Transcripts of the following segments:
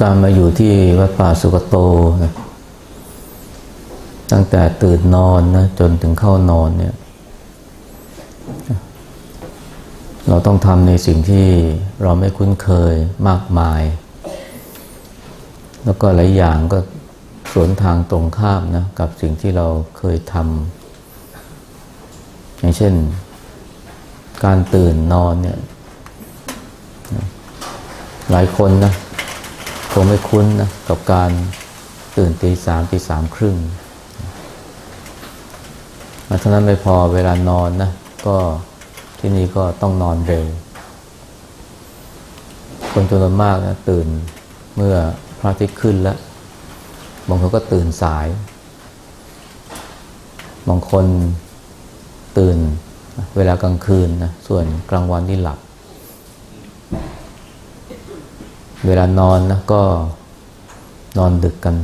การมาอยู่ที่วัดป่าสุกโตนะตั้งแต่ตื่นนอนนะจนถึงเข้านอนเนี่ย เราต้องทำในสิ่งที่เราไม่คุ้นเคยมากมาย แล้วก็หลายอย่างก็สวนทางตรงข้ามนะกับสิ่งที่เราเคยทำอย่างเช่น การตื่นนอนเนี่ย หลายคนนะ คงไม่คุ้นนะกับการตื่นตีสามตีสามครึ่งเท่านั้นไม่พอเวลานอนนะก็ที่นี่ก็ต้องนอนเร็ว คนจำนวนมากนะตื่นเมื่อพระอาทิตย์ขึ้นแล้วบางคนก็ตื่นสาย บางคนตื่นเวลากลางคืนนะส่วนกลางวันนี่หลับ เวลานอนนะก็นอนดึกกัน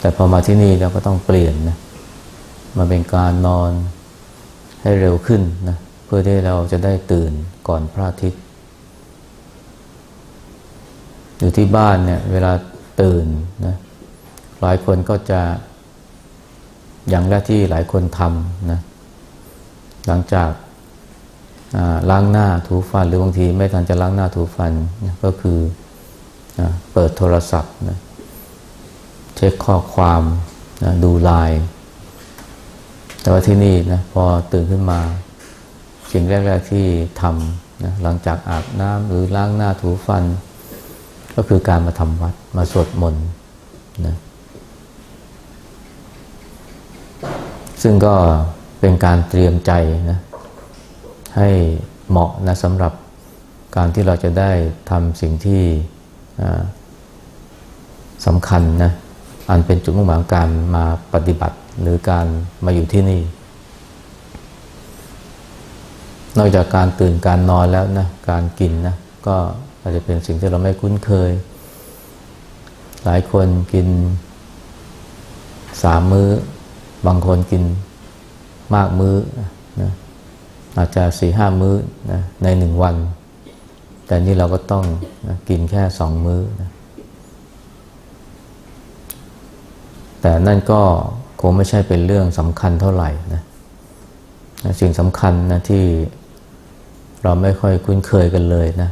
แต่พอมาที่นี่เราก็ต้องเปลี่ยนนะมาเป็นการนอนให้เร็วขึ้นนะเพื่อที่เราจะได้ตื่นก่อนพระอาทิตย์ อยู่ที่บ้านเนี่ย เวลาตื่นนะหลายคนก็จะอย่างแรกที่หลายคนทำนะหลังจาก ล้างหน้าถูฟัน หรือบางทีไม่ทันจะล้างหน้าถูฟันก็คืออเปิดโทรศัพท์นะเช็คข้อความนะดูไลน์แต่ว่าที่นี่นะพอตื่นขึ้นมา สิ่งแรก ๆ ที่ทำนะหลังจากอาบน้ำหรือล้างหน้าถูฟัน ก็คือการมาทำวัดมาสวดมนต์นะซึ่งก็เป็นการเตรียมใจนะ ให้เหมาะนะสำหรับการที่เราจะได้ทำสิ่งที่สำคัญนะอันเป็นจุดมุ่งหมายของการมาปฏิบัติหรือการมาอยู่ที่นี่ นอกจากการตื่นการนอนแล้วนะการกินนะก็อาจจะเป็นสิ่งที่เราไม่คุ้นเคย หลายคนกินสามมือ้อ บางคนกินมากมื้อนะ อาจจะสี่ห้ามื้อนะในหนึ่งวัน แต่นี่เราก็ต้องนะกินแค่สองมื้อนะแต่นั่นก็คงไม่ใช่เป็นเรื่องสำคัญเท่าไหร่นะสิ่งสำคัญนะที่เราไม่ค่อยคุ้นเคยกันเลยนะ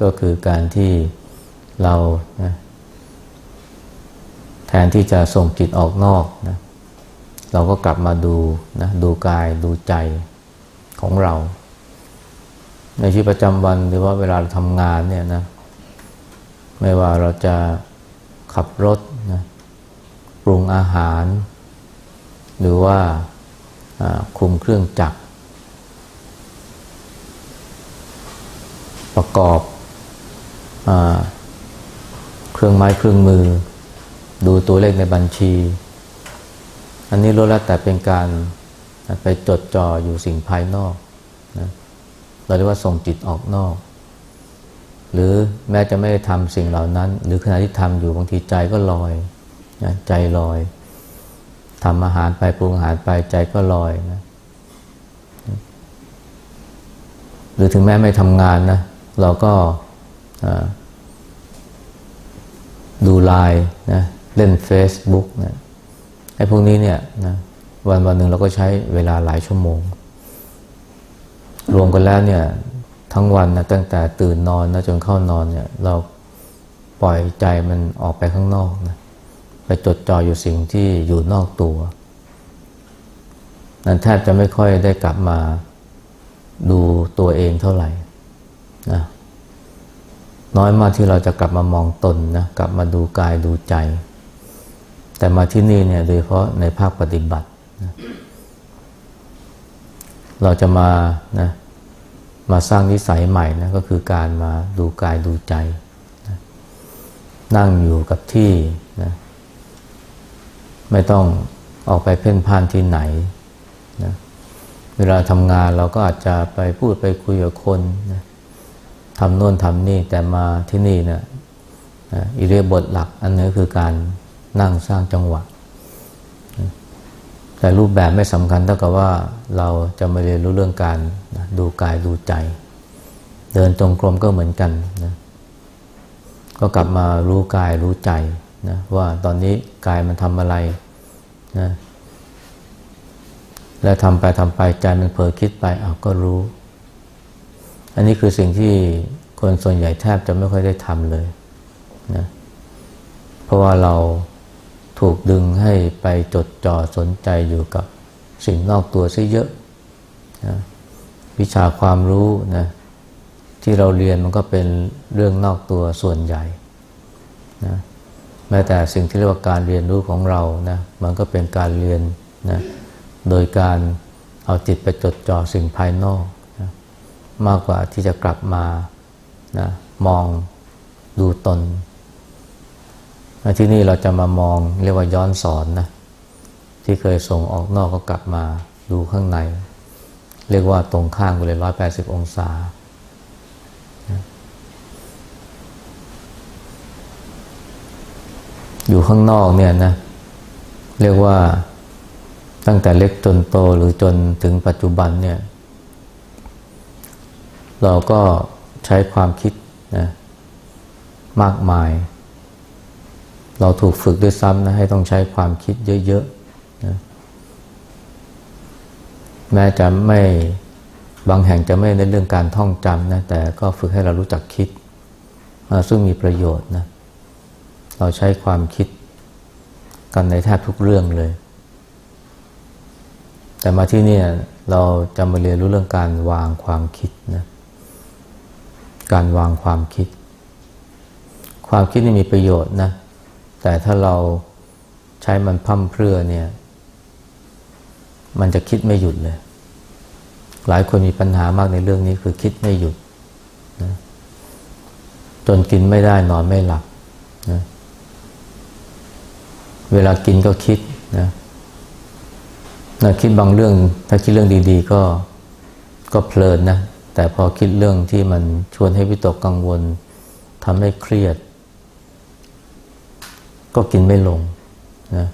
ก็คือการที่เรานะแทนที่จะส่งจิตออกนอกนะเราก็กลับมาดูนะดูกายดูใจ ของเรา ในชีวิตประจำวันหรือว่าเวลาเราทำงานเนี่ยนะ ไม่ว่าเราจะขับรถนะปรุงอาหาร หรือว่าคุมเครื่องจักร ประกอบอเครื่องไม้เครื่องมือ ดูตัวเลขในบัญชี อันนี้รู้แล้วแต่เป็นการ ไปจดจ่ออยู่สิ่งภายนอกนะเราเรียกว่าส่งจิตออกนอก หรือแม้จะไม่ได้ทำสิ่งเหล่านั้น หรือขณะที่ทำอยู่บางทีใจก็ลอยนะใจลอยทำอาหารไปปรุงอาหารไปใจก็ลอยนะหรือถึงแม้ไม่ทำงานนะเราก็ดูไลน์นะเล่น Facebook นะไอ้พวกนี้เนี่ยนะ วันวันหนึ่งเราก็ใช้เวลาหลายชั่วโมง รวมกันแล้วเนี่ย ทั้งวันนะตั้งแต่ตื่นนอนนะจนเข้านอนเนี่ย เราปล่อยใจมันออกไปข้างนอกนะไปจดจ่ออยู่สิ่งที่อยู่นอกตัว นั้นแทบจะไม่ค่อยได้กลับมาดูตัวเองเท่าไหร่นะน้อยมากที่เราจะกลับมามองตนนะกลับมาดูกายดูใจ แต่มาที่นี่เนี่ยโดยเฉพาะในภาคปฏิบัติ เราจะมานะมาสร้างนิสัยใหม่นะก็คือการมาดูกายดูใจนะนั่งอยู่กับที่นะไม่ต้องออกไปเพ่นพ่านที่ไหนนะเวลาทำงานเราก็อาจจะไปพูดไปคุยกับคนนะทำโน่นทำนี่แต่มาที่นี่เนะนะอิเลียบทหลัก อันนี้คือการนั่งสร้างจังหวะ แต่รูปแบบไม่สำคัญเท่ากับว่าเราจะมาเรียนรู้เรื่องการดูกายดูใจ เดินจงกรมก็เหมือนกันนะก็กลับมารู้กายรู้ใจนะว่าตอนนี้กายมันทำอะไรนะแล้วทำไปทำไปใจมันเผลอคิดไปเอาก็รู้ อันนี้คือสิ่งที่คนส่วนใหญ่แทบจะไม่ค่อยได้ทำเลยนะเพราะว่าเรา ถูกดึงให้ไปจดจ่อสนใจอยู่กับสิ่งนอกตัวซะเยอะนะวิชาความรู้นะที่เราเรียนมันก็เป็นเรื่องนอกตัวส่วนใหญ่นะแม้แต่สิ่งที่เรียกว่าการเรียนรู้ของเรานะมันก็เป็นการเรียนนะโดยการเอาจิตไปจดจ่อสิ่งภายนอกนะมากกว่าที่จะกลับมานะมองดูตน ที่นี่เราจะมามองเรียกว่าย้อนสอนนะที่เคยส่งออกนอกก็กลับมาดูข้างใน เรียกว่าตรงข้างไปเลยร้อยแปดสิบองศา อยู่ข้างนอกเนี่ยนะ เรียกว่าตั้งแต่เล็กจนโตหรือจนถึงปัจจุบันเนี่ย เราก็ใช้ความคิดนะมากมาย เราถูกฝึกด้วยซ้ำนะให้ต้องใช้ความคิดเยอะๆนะแม้จะไม่บางแห่งจะไม่ในเรื่องการท่องจำนะแต่ก็ฝึกให้เรารู้จักคิด ซึ่งมีประโยชน์นะเราใช้ความคิดกันในแทบทุกเรื่องเลย แต่มาที่นี่เราจะมาเรียนรู้เรื่องการวางความคิดนะการวางความคิด ความคิดนี่มีประโยชน์นะ แต่ถ้าเราใช้มันพั่มเพรื่อเนี่ย มันจะคิดไม่หยุดเลย หลายคนมีปัญหามากในเรื่องนี้คือคิดไม่หยุดนะจนกินไม่ได้นอนไม่หลับนะเวลากินก็คิดนะนะคิดบางเรื่อง ถ้าคิดเรื่องดีๆ ก็ก็เพลินนะ แต่พอคิดเรื่องที่มันชวนให้วิตกกังวลทำให้เครียด ก็กินไม่ลงนะ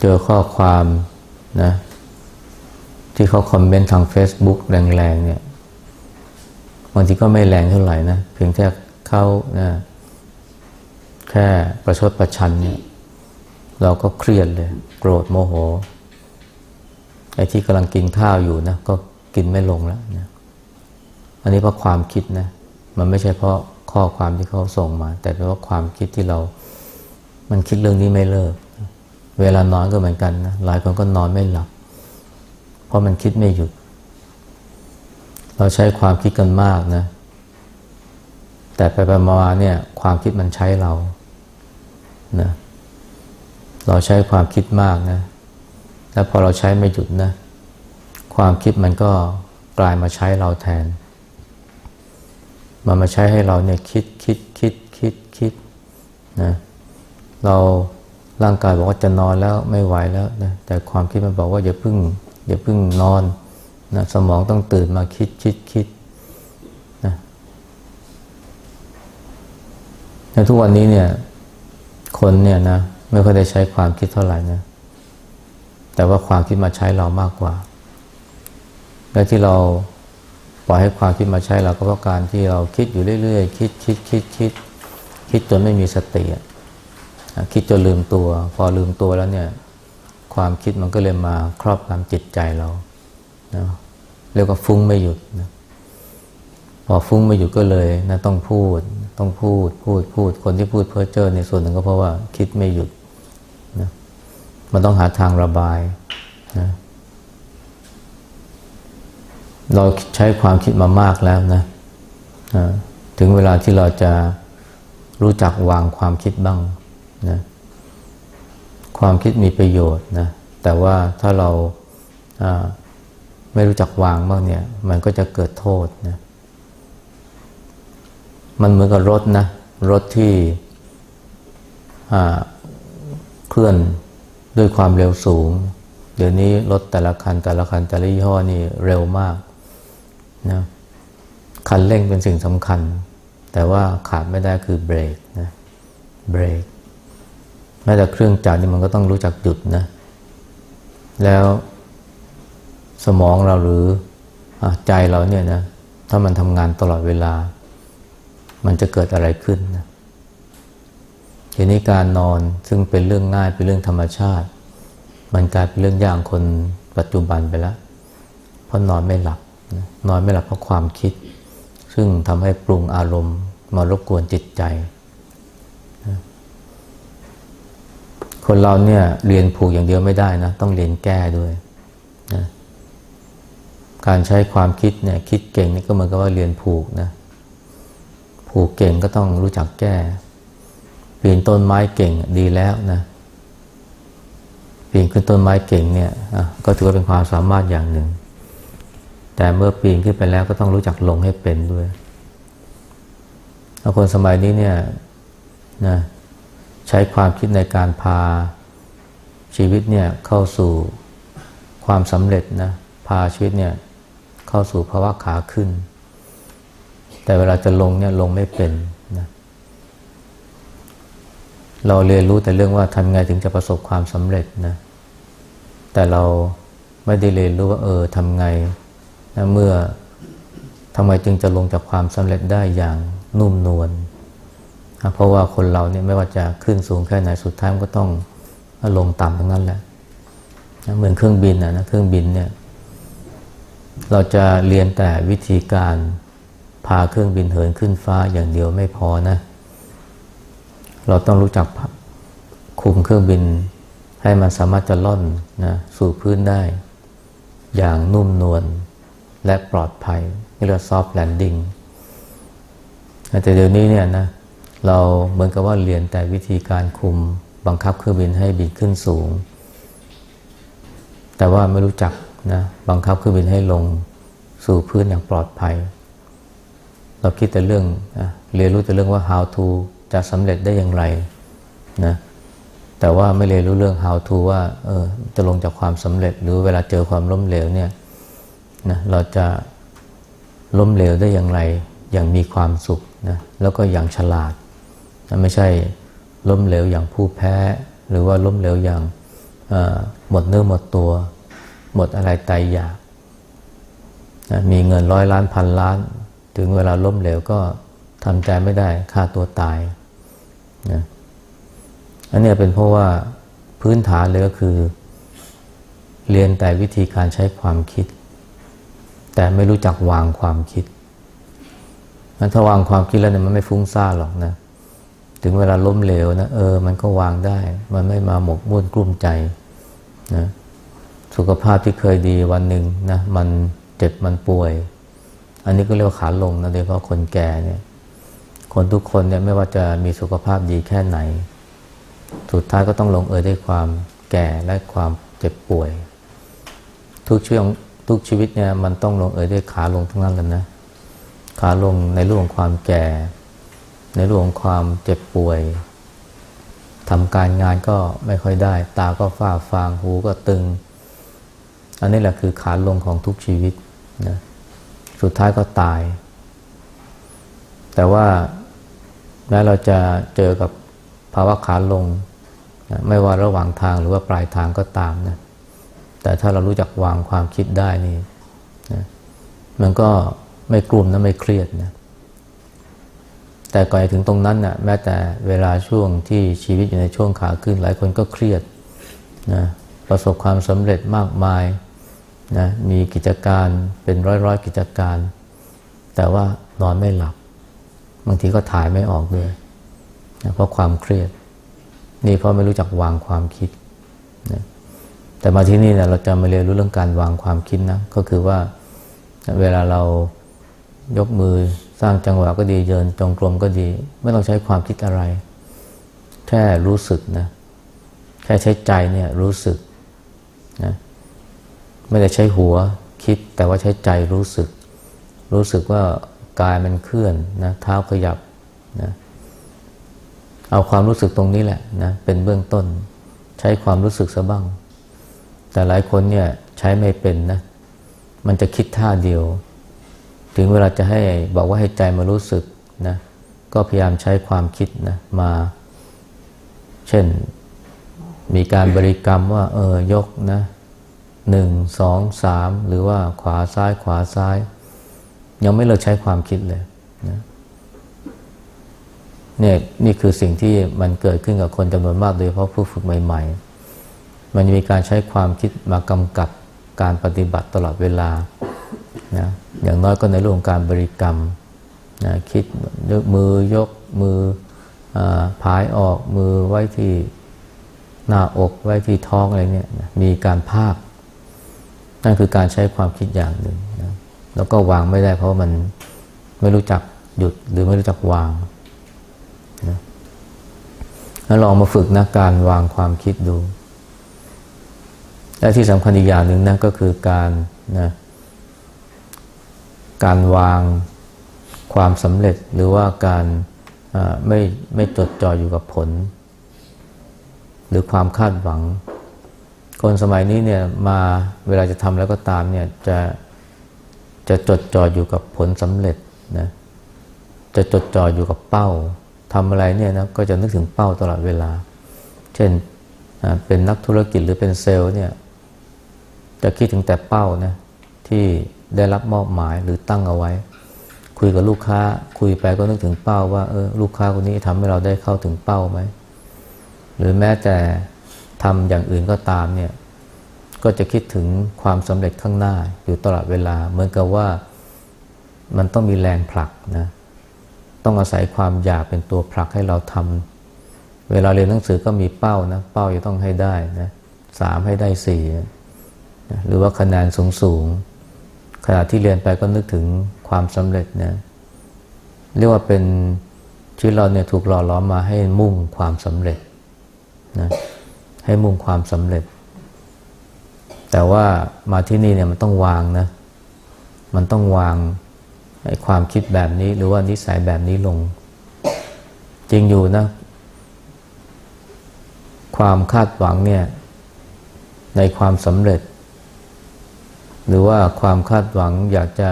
เจอข้อความนะที่เขาคอมเมนต์ทาง Facebook แรงๆเนี่ยบางทีก็ไม่แรงเท่าไหร่นะเพียงแค่เข้านะแค่ประชดประชันเนี่ยเราก็เครียดเลย โกรธโมโหไอ้ที่กำลังกินข้าวอยู่นะก็กินไม่ลงแล้วนะอันนี้เพราะความคิดนะ มันไม่ใช่เพราะ ข้อความที่เขาส่งมา แต่เป็นว่าความคิดที่เรา มันคิดเรื่องนี้ไม่เลิก เวลานอนก็เหมือนกันนะหลายคนก็นอนไม่หลับ เพราะมันคิดไม่หยุด เราใช้ความคิดกันมากนะ แต่ไปไปมาเนี่ย ความคิดมันใช้เรานะเราใช้ความคิดมากนะ แล้วพอเราใช้ไม่หยุดนะ ความคิดมันก็กลายมาใช้เราแทน มันมาใช้ให้เราเนี่ยคิดคิดคิดคิดคิดนะเราร่างกายบอกว่าจะนอนแล้วไม่ไหวแล้วนะแต่ความคิดมันบอกว่าอย่าพึ่งอย่าพึ่งนอนนะสมองต้องตื่นมาคิดคิดคิดนะในทุกวันนี้เนี่ย คนเนี่ยนะไม่ค่อยได้ใช้ความคิดเท่าไหร่นะแต่ว่าความคิดมาใช้เรามากกว่า และที่เรา ล่อยให้ความคิดมาใช้เราก็เพราะการที่เราคิดอยู่เรื่อยๆ คิดคิดคิดคิดคิดจนไม่มีสติคิดจนลืมตัว พอลืมตัวแล้วเนี่ย ความคิดมันก็เลยมาครอบงำจิตใจเรานะเรียกว่าฟุ้งไม่หยุดนะพอฟุ้งไม่หยุดก็เลยนะต้องพูด ต้องพูดพูดพูดคนที่พูดเพ้อเจ้อในส่วนหนึ่งก็เพราะว่าคิดไม่หยุดนะมันต้องหาทางระบายนะ เราใช้ความคิดมามากแล้วนะถึงเวลาที่เราจะรู้จักวางความคิดบ้างนะความคิดมีประโยชน์นะแต่ว่าถ้าเราไม่รู้จักวางบ้างเนี่ย มันก็จะเกิดโทษนะมันเหมือนกับรถนะรถที่เคลื่อนด้วยความเร็วสูง เดี๋ยวนี้รถแต่ละคันแต่ละคันแต่ละยี่ห้อนี่เร็วมาก นะคันเร่งเป็นสิ่งสำคัญ แต่ว่าขาดไม่ได้คือเบรกนะเบรกแม้แต่เครื่องจักรนี่มันก็ต้องรู้จักหยุดนะ แล้วสมองเราหรือใจเราเนี่ยนะ ถ้ามันทำงานตลอดเวลา มันจะเกิดอะไรขึ้นนะทีนี้การนอนซึ่งเป็นเรื่องง่ายเป็นเรื่องธรรมชาติ มันกลายเป็นเรื่องยากคนปัจจุบันไปแล้วเพราะนอนไม่หลับ นอนไม่หลับเพราะความคิด ซึ่งทำให้ปรุงอารมณ์มารบกวนจิตใจ คนเราเนี่ยเรียนผูกอย่างเดียวไม่ได้นะ ต้องเรียนแก้ด้วยนะการใช้ความคิดเนี่ยคิดเก่งนี่ก็เหมือนกับว่าเรียนผูกนะผูกเก่งก็ต้องรู้จักแก้ปีนต้นไม้เก่งดีแล้วนะปีนขึ้นต้นไม้เก่งเนี่ยก็ถือว่าเป็นความสามารถอย่างหนึ่ง แต่เมื่อปีนขึ้นไปแล้วก็ต้องรู้จักลงให้เป็นด้วยคนสมัยนี้เนี่ยนะใช้ความคิดในการพาชีวิตเนี่ยเข้าสู่ความสำเร็จนะพาชีวิตเนี่ยเข้าสู่ภาวะขาขึ้น แต่เวลาจะลงเนี่ยลงไม่เป็นนะเราเรียนรู้แต่เรื่องว่าทำไงถึงจะประสบความสำเร็จนะแต่เราไม่ได้เรียนรู้ว่าเออทำไง นะเมื่อทำไมจึงจะลงจากความสำเร็จได้อย่างนุ่มนวลนะเพราะว่าคนเราเนี่ยไม่ว่าจะขึ้นสูงแค่ไหนสุดท้ายมันก็ต้องลงต่ำทั้งนั้นแหละเหมือนเครื่องบินนะนะเครื่องบินเนี่ย เราจะเรียนแต่วิธีการพาเครื่องบินเหินขึ้นฟ้าอย่างเดียวไม่พอนะ เราต้องรู้จักคุมเครื่องบินให้มันสามารถจะร่อนนะสู่พื้นได้ อย่างนุ่มนวล และปลอดภัยเรียก soft landing แต่เดี๋ยวนี้เนี่ยนะเราเหมือนกับว่าเรียนแต่วิธีการคุมบังคับเครื่องบินให้บินขึ้นสูง แต่ว่าไม่รู้จักนะบังคับเครื่องบินให้ลงสู่พื้นอย่างปลอดภัย เราคิดแต่เรื่องเรียนรู้แต่เรื่องว่า how to จะสำเร็จได้อย่างไรนะแต่ว่าไม่เรียนรู้เรื่อง how to ว่าเออจะลงจากความสำเร็จ หรือเวลาเจอความล้มเหลวเนี่ย นะเราจะล้มเหลวได้อย่างไร อย่างมีความสุขนะแล้วก็อย่างฉลาดนะไม่ใช่ล้มเหลวอย่างผู้แพ้ หรือว่าล้มเหลวอย่างหมดเนื้อหมดตัว หมดอะไรตายอยากนะมีเงินร้อยล้านพันล้าน ถึงเวลาล้มเหลวก็ทำใจไม่ได้ฆ่าตัวตายนะอันนี้เป็นเพราะว่าพื้นฐานเลยก็คือ เรียนแต่วิธีการใช้ความคิด แต่ไม่รู้จักวางความคิดมันถ้าวางความคิดแล้วเนี่ยมันไม่ฟุ้งซ่านหรอกนะ ถึงเวลาล้มเหลวนะเออ มันก็วางได้ มันไม่มาหมกมุ่นกลุ้มใจนะสุขภาพที่เคยดีวันหนึ่งนะมันเจ็บมันป่วย อันนี้ก็เรียกว่าขาลงนะโดยเฉพาะคนแก่เนี่ยคนทุกคนเนี่ยไม่ว่าจะมีสุขภาพดีแค่ไหน สุดท้ายก็ต้องลงเอยด้วยความแก่และความเจ็บป่วย ทุกช่วง ทุกชีวิตเนี่ยมันต้องลงเอยด้วยขาลงทั้งนั้นเลยนะขาลงในเรื่องของความแก่ ในเรื่องของความเจ็บป่วยทำการงานก็ไม่ค่อยได้ ตาก็ฝ้าฟางหูก็ตึง อันนี้แหละคือขาลงของทุกชีวิตนะสุดท้ายก็ตาย แต่ว่าแม้เราจะเจอกับภาวะขาลงนะไม่ว่าระหว่างทางหรือว่าปลายทางก็ตามนะ แต่ถ้าเรารู้จักวางความคิดได้นี่นะมันก็ไม่กลุ่มนะไม่เครียดนะแต่ก่อนถึงตรงนั้นนะ่ะแม้แต่เวลาช่วงที่ชีวิตอยู่ในช่วงขาขึ้น หลายคนก็เครียดนะประสบความสำเร็จมากมายนะมีกิจการเป็นร้อยๆกิจการ แต่ว่านอนไม่หลับบางทีก็ถ่ายไม่ออกด้วยนะเพราะความเครียด นี่เพราะไม่รู้จักวางความคิดนะ แต่มาที่นี่เนี่ยเราจะมาเรียนรู้เรื่องการวางความคิดนะ ก็คือว่าเวลาเรายกมือสร้างจังหวะก็ดีเดินจงกรมก็ดี ไม่ต้องใช้ความคิดอะไร แค่รู้สึกนะ แค่ใช้ใจเนี่ยรู้สึกนะไม่ได้ใช้หัวคิดแต่ว่าใช้ใจรู้สึก รู้สึกว่ากายมันเคลื่อนนะเท้าขยับนะเอาความรู้สึกตรงนี้แหละนะเป็นเบื้องต้น ใช้ความรู้สึกซะบ้าง แต่หลายคนเนี่ยใช้ไม่เป็นนะ มันจะคิดท่าเดียว ถึงเวลาจะให้บอกว่าให้ใจมารู้สึกนะ ก็พยายามใช้ความคิดนะมา เช่น มีการบริกรรมว่า เออยกนะหนึ่งสองสามหรือว่าขวาซ้ายขวาซ้าย ยังไม่เลิกใช้ความคิดเลยนะเนี่ยนี่คือสิ่งที่มันเกิดขึ้นกับคนจำนวนมากโดยเฉพาะผู้ฝึกใหม่ ๆ มันมีการใช้ความคิดมากำกับการปฏิบัติตลอดเวลานะอย่างน้อยก็ในเรื่องการบริกรรมนะคิดยกมือยกมืออผายออกมือไว้ที่หน้าอกไว้ที่ท้องอะไรเนี่ยมีการภาค นั่นคือการใช้ความคิดอย่างหนึ่งนะแล้วก็วางไม่ได้เพราะมันไม่รู้จักหยุดหรือไม่รู้จักวางนะแล้วลองมาฝึกนะการวางความคิดดู และที่สำคัญอีกอย่างหนึ่งนะก็คือการนะการวางความสำเร็จหรือว่าการไม่ไม่จดจ่ออยู่กับผล หรือความคาดหวัง คนสมัยนี้เนี่ยมาเวลาจะทำแล้วก็ตามเนี่ยจะจะจดจ่ออยู่กับผลสำเร็จนะจะจดจ่ออยู่กับเป้าทำอะไรเนี่ยนะก็จะนึกถึงเป้าตลอดเวลา เช่นเป็นนักธุรกิจหรือเป็นเซลล์เนี่ย จะคิดถึงแต่เป้านะที่ได้รับมอบหมายหรือตั้งเอาไว้ คุยกับลูกค้า คุยไปก็นึกถึงเป้าว่าเออลูกค้าคนนี้ทำให้เราได้เข้าถึงเป้าไหมหรือแม้แต่ทำอย่างอื่นก็ตามเนี่ยก็จะคิดถึงความสำเร็จข้างหน้าอยู่ตลอดเวลา เหมือนกับว่ามันต้องมีแรงผลักนะต้องอาศัยความอยากเป็นตัวผลักให้เราทำเวลาเรียนหนังสือก็มีเป้านะเป้าจะต้องให้ได้นะสามให้ได้สี่ หรือว่าคะแนนสูงสูงขณะที่เรียนไปก็นึกถึงความสำเร็จนะเรียกว่าเป็นชีวิตเราเนี่ยถูกหล่อล้อมมาให้มุ่งความสำเร็จนะให้มุ่งความสำเร็จ แต่ว่ามาที่นี่เนี่ยมันต้องวางนะ มันต้องวางความคิดแบบนี้หรือว่านิสัยแบบนี้ลง จริงอยู่นะ ความคาดหวังเนี่ยในความสำเร็จ หรือว่าความคาดหวังอยากจะ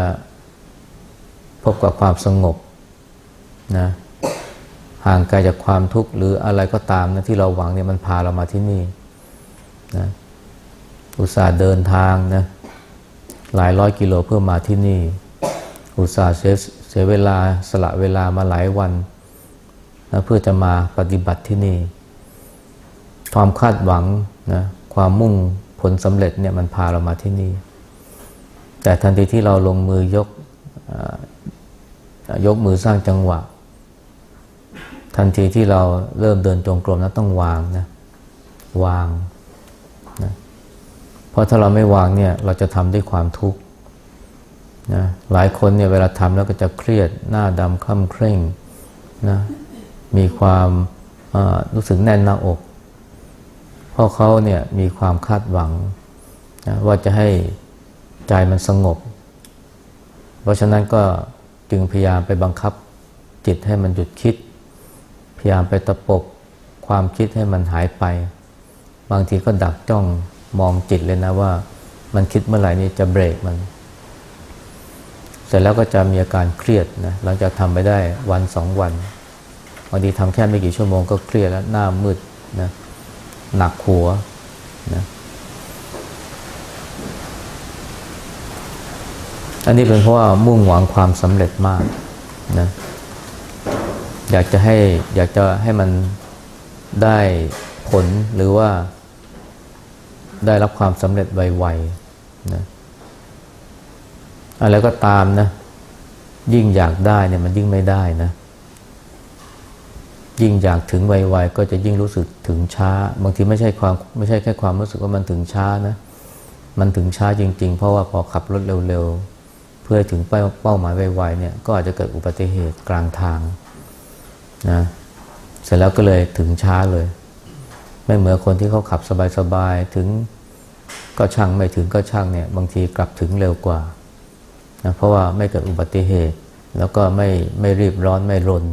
พบกับความสงบนะห่างไกลจากความทุกข์หรืออะไรก็ตามนะที่เราหวังเนี่ยมันพาเรามาที่นี่นะอุตส่าห์เดินทางนะหลายร้อยกิโลเพื่อมาที่นี่ อุตส่าห์เสียเสียเวลาสละเวลามาหลายวันนะเพื่อจะมาปฏิบัติที่นี่ ความคาดหวังนะความมุ่งผลสำเร็จเนี่ยมันพาเรามาที่นี่ แต่ทันทีที่เราลงมือยกยกมือสร้างจังหวะ ทันทีที่เราเริ่มเดินจงกรมนั้นต้องวางนะวางนะเพราะถ้าเราไม่วางเนี่ยเราจะทำด้วยความทุกข์นะหลายคนเนี่ยเวลาทำแล้วก็จะเครียดหน้าดำคล่ำเคร่งนะมีความรู้สึกแน่นหน้าอก เพราะเขาเนี่ยมีความคาดหวังนะว่าจะให้ ใจมันสงบ เพราะฉะนั้นก็จึงพยายามไปบังคับจิตให้มันหยุดคิด พยายามไปตะปบความคิดให้มันหายไป บางทีก็ดักจ้องมองจิตเลยนะว่า มันคิดเมื่อไหร่นี่จะเบรกมัน เสร็จแล้วก็จะมีอาการเครียดนะหลังจากทำไปได้วันสองวันบางทีทำแค่ไม่กี่ชั่วโมงก็เครียดแล้วหน้ามืดนะหนักหัวนะ อันนี้เป็นเพราะว่ามุ่งหวังความสำเร็จมากนะอยากจะให้อยากจะให้มันได้ผลหรือว่าได้รับความสำเร็จไวๆนะอะไรก็ตามนะ ยิ่งอยากได้เนี่ยมันยิ่งไม่ได้นะ ยิ่งอยากถึงไวๆก็จะยิ่งรู้สึกถึงช้า บางทีไม่ใช่ความไม่ใช่แค่ความรู้สึกว่ามันถึงช้านะ มันถึงช้าจริง ๆ เพราะว่าพอขับรถเร็วๆ พื่อถึงเป้าหมายไวๆเนี่ยก็อาจจะเกิดอุบัติเหตุกลางทางนะเสร็จแล้วก็เลยถึงช้าเลย ไม่เหมือนคนที่เขาขับสบายๆถึงก็ช่างไม่ถึงก็ช่างเนี่ยบางทีกลับถึงเร็วกว่านะเพราะว่าไม่เกิดอุบัติเหตุ แล้วก็ไม่ไม่รีบร้อนไม่รน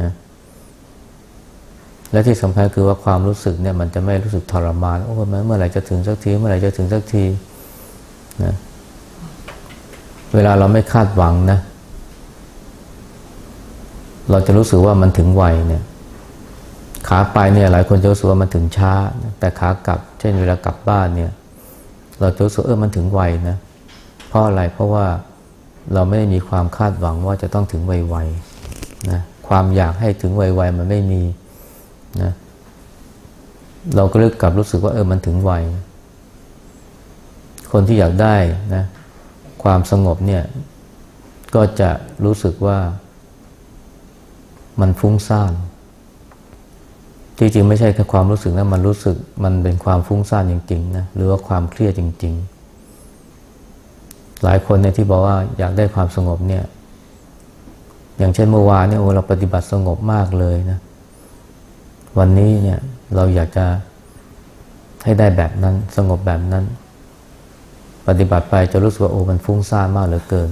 นะและที่สำคัญคือว่าความรู้สึกเนี่ยมันจะไม่รู้สึกทรมานโอ้เมื่อไหร่จะถึงสักทีเมื่อไหร่จะถึงสักทีนะ เวลาเราไม่คาดหวังนะ เราจะรู้สึกว่ามันถึงไวเนี่ยขาไปเนี่ยหลายคนจะรู้สึกว่ามันถึงช้า แต่ขากลับ เช่นเวลากลับบ้านเนี่ย เราจะรู้สึกเออมันถึงไวนะเพราะอะไรเพราะว่าเราไม่ได้มีความคาดหวังว่าจะต้องถึงไวๆนะความอยากให้ถึงไวๆมันไม่มีนะเราก็เลือกกลับรู้สึกว่าเออมันถึงไวคนที่อยากได้นะ ความสงบเนี่ย ก็จะรู้สึกว่ามันฟุ้งซ่านจริงๆไม่ใช่แค่ความรู้สึกนะมันรู้สึกมันเป็นความฟุ้งซ่านจริงๆนะหรือว่าความเครียดจริง ๆ หลายคนเนี่ยที่บอกว่าอยากได้ความสงบเนี่ย อย่างเช่นเมื่อวานเนี่ยโอ้เราปฏิบัติสงบมากเลยนะ วันนี้เนี่ยเราอยากจะให้ได้แบบนั้นสงบแบบนั้น ปฏิบัติไปจะรู้สึกว่าโอ้มันฟุ้งซ่านมากเหลือเกิน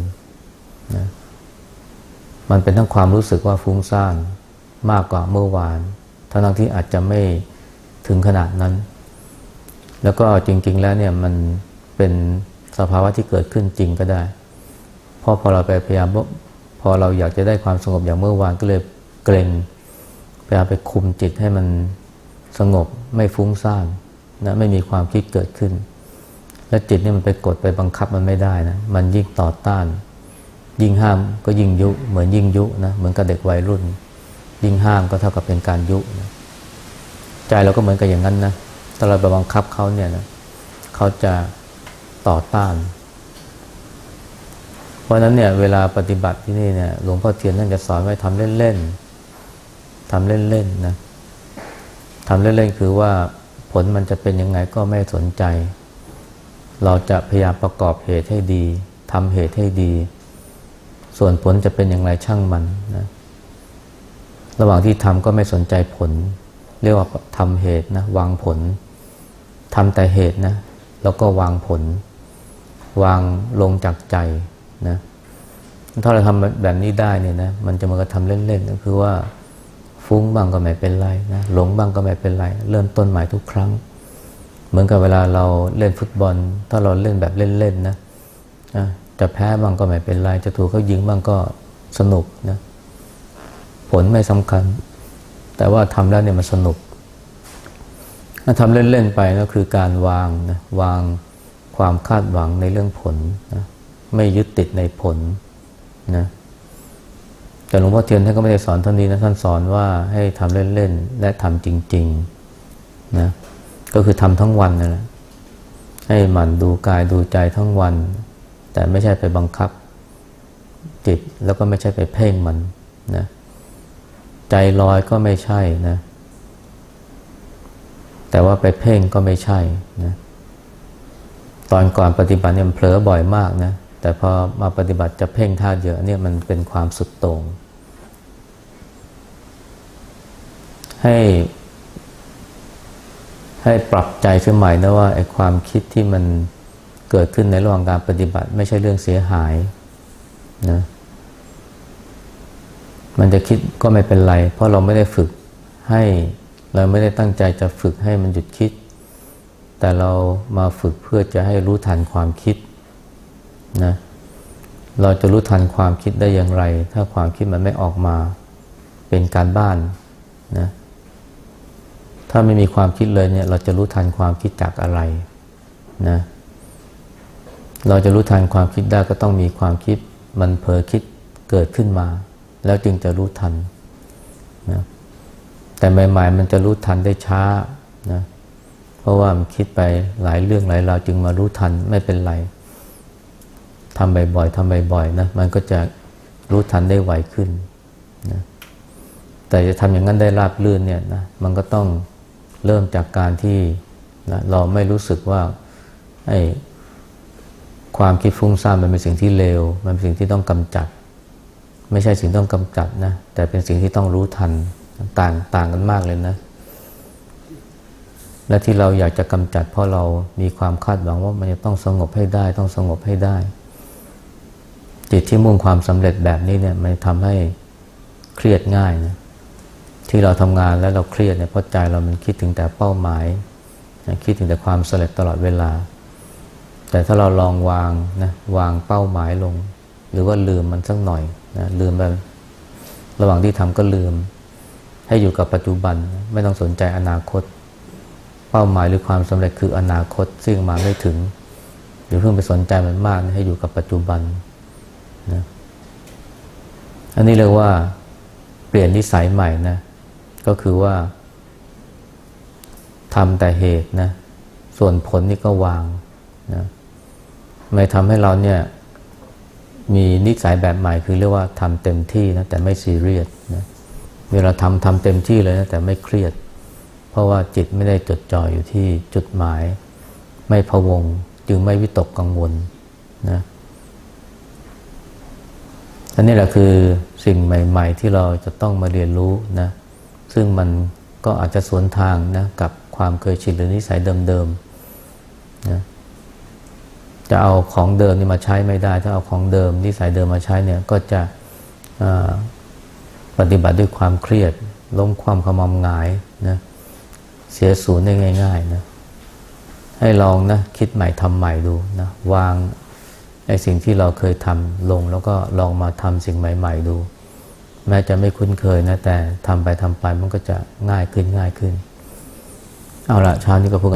นะมันเป็นทั้งความรู้สึกว่าฟุ้งซ่านมากกว่าเมื่อวานทั้งที่อาจจะไม่ถึงขนาดนั้น แล้วก็จริง ๆ แล้วเนี่ยมันเป็นสภาวะที่เกิดขึ้นจริงก็ได้ เพราะพอเราไปพยายามพอเราอยากจะได้ความสงบอย่างเมื่อวานก็เลยเกรงพยายามไปคุมจิตให้มันสงบไม่ฟุ้งซ่านนะไม่มีความคิดเกิดขึ้น และจิตนี่มันไปกดไปบังคับมันไม่ได้นะ มันยิ่งต่อต้าน ยิ่งห้ามก็ยิ่งยุ เหมือนยิ่งยุนะ เหมือนกับเด็กวัยรุ่น ยิ่งห้ามก็เท่ากับเป็นการยุนะใจเราก็เหมือนกับอย่างนั้นนะ ถ้าเราไปบังคับเขาเนี่ยนะเขาจะต่อต้าน เพราะนั้นเนี่ยเวลาปฏิบัติที่นี่เนี่ยหลวงพ่อเทียนท่านจะสอนไว้ทำเล่นๆทำเล่นๆนะทำเล่นๆคือว่าผลมันจะเป็นยังไงก็ไม่สนใจ เราจะพยายามประกอบเหตุให้ดีทำเหตุให้ดี ส่วนผลจะเป็นอย่างไรช่างมันนะระหว่างที่ทำก็ไม่สนใจผล เรียกว่าทำเหตุนะวางผลทำแต่เหตุนะแล้วก็วางผล วางลงจากใจนะถ้าเราทำแบบนี้ได้เนี่ยนะมันจะมันก็ทำเล่นๆก็คือว่าฟุ้งบ้างก็ไม่เป็นไรนะหลงบ้างก็ไม่เป็นไร เริ่มต้นใหม่ทุกครั้ง เหมือนกับเวลาเราเล่นฟุตบอล ถ้าเราเล่นแบบเล่นๆนะจะแพ้บ้างก็ไม่เป็นไร จะถูกเขายิงบ้างก็สนุกนะผลไม่สำคัญ แต่ว่าทำแล้วเนี่ยมันสนุกถ้าทำเล่นๆไปก็คือการวางนะวางความคาดหวังในเรื่องผลนะไม่ยึดติดในผลนะแต่หลวงพ่อเทียนท่านก็ไม่ได้สอนเท่านี้นะท่านสอนว่าให้ทำเล่นๆและทำจริง ๆ นะ ก็คือทำทั้งวันนั่นแหละให้หมั่นดูกายดูใจทั้งวัน แต่ไม่ใช่ไปบังคับจิตแล้วก็ไม่ใช่ไปเพ่งมันนะใจลอยก็ไม่ใช่นะ แต่ว่าไปเพ่งก็ไม่ใช่นะตอนก่อนปฏิบัติเนี่ยเผลอบ่อยมากนะแต่พอมาปฏิบัติจะเพ่งท่าเยอะเนี่ยมันเป็นความสุดโต่งให้ ให้ปรับใจเสียใหม่นะว่าไอ้ความคิดที่มันเกิดขึ้นในระหว่างการปฏิบัติ ไม่ใช่เรื่องเสียหายนะมันจะคิดก็ไม่เป็นไร เพราะเราไม่ได้ฝึกให้เราไม่ได้ตั้งใจจะฝึกให้มันหยุดคิด แต่เรามาฝึกเพื่อจะให้รู้ทันความคิดนะเราจะรู้ทันความคิดได้อย่างไร ถ้าความคิดมันไม่ออกมาเป็นการบ้านนะ ถ้าไม่มีความคิดเลยเนี่ย เราจะรู้ทันความคิดจากอะไรนะเราจะรู้ทันความคิดได้ก็ต้องมีความคิดมันเผลอคิดเกิดขึ้นมา แล้วจึงจะรู้ทันนะแต่ใหม่ๆมันจะรู้ทันได้ช้านะเพราะว่ามันคิดไปหลายเรื่องหลายราวจึงมารู้ทันไม่เป็นไรทำบ่อยๆทำบ่อยๆนะมันก็จะรู้ทันได้ไวขึ้นนะแต่จะทำอย่างนั้นได้ราบรื่นเนี่ยนะมันก็ต้อง เริ่มจากการที่นะเราไม่รู้สึกว่าไอ้ความคิดฟุ้งซ่านมันเป็นสิ่งที่เลว มันเป็นสิ่งที่ต้องกำจัด ไม่ใช่สิ่งต้องกำจัดนะ แต่เป็นสิ่งที่ต้องรู้ทันต่างต่างกันมากเลยนะ และที่เราอยากจะกำจัด เพราะเรามีความคาดหวังว่ามันจะต้องสงบให้ได้ ต้องสงบให้ได้ จิตที่มุ่งความสำเร็จแบบนี้เนี่ย มันทำให้เครียดง่ายนะ ที่เราทำงานแล้วเราเครียดเนี่ยเพราะใจเรามันคิดถึงแต่เป้าหมายคิดถึงแต่ความสำเร็จตลอดเวลา แต่ถ้าเราลองวางนะวางเป้าหมายลง หรือว่าลืมมันสักหน่อยนะลืมไประหว่างที่ทำก็ลืม ให้อยู่กับปัจจุบันไม่ต้องสนใจอนาคต เป้าหมายหรือความสำเร็จคืออนาคตซึ่งมาไม่ถึงหรือเพิ่งไปสนใจมันมากให้อยู่กับปัจจุบันนะอันนี้เรียกว่าเปลี่ยนนิสัยใหม่นะ ก็คือว่าทำแต่เหตุนะ ส่วนผลนี่ก็วางนะไม่ทำให้เราเนี่ย มีนิสัยแบบใหม่คือเรียกว่าทำเต็มที่นะแต่ไม่ซีเรียสนะเวลาทำทำเต็มที่เลยนะแต่ไม่เครียด เพราะว่าจิตไม่ได้จดจ่ออยู่ที่จุดหมาย ไม่พะวง จึงไม่วิตกกังวลนะอันนี้แหละคือสิ่งใหม่ ๆ ที่เราจะต้องมาเรียนรู้นะ ซึ่งมันก็อาจจะสวนทางนะกับความเคยชินหรือนิสัยเดิมๆนะจะเอาของเดิมนี่มาใช้ไม่ได้ ถ้าเอาของเดิมนิสัยเดิมมาใช้เนี่ยก็จะปฏิบัติด้วยความเครียด ล้มความขมำงายนะเสียศูนย์ได้ง่ายๆนะให้ลองนะคิดใหม่ทำใหม่ดูนะวางไอ้สิ่งที่เราเคยทำลงแล้วก็ลองมาทำสิ่งใหม่ ๆ ดู แม้จะไม่คุ้นเคยนะ แต่ทำไปทำไปมันก็จะง่ายขึ้นง่ายขึ้น เอาละเช้านี้ก็พูด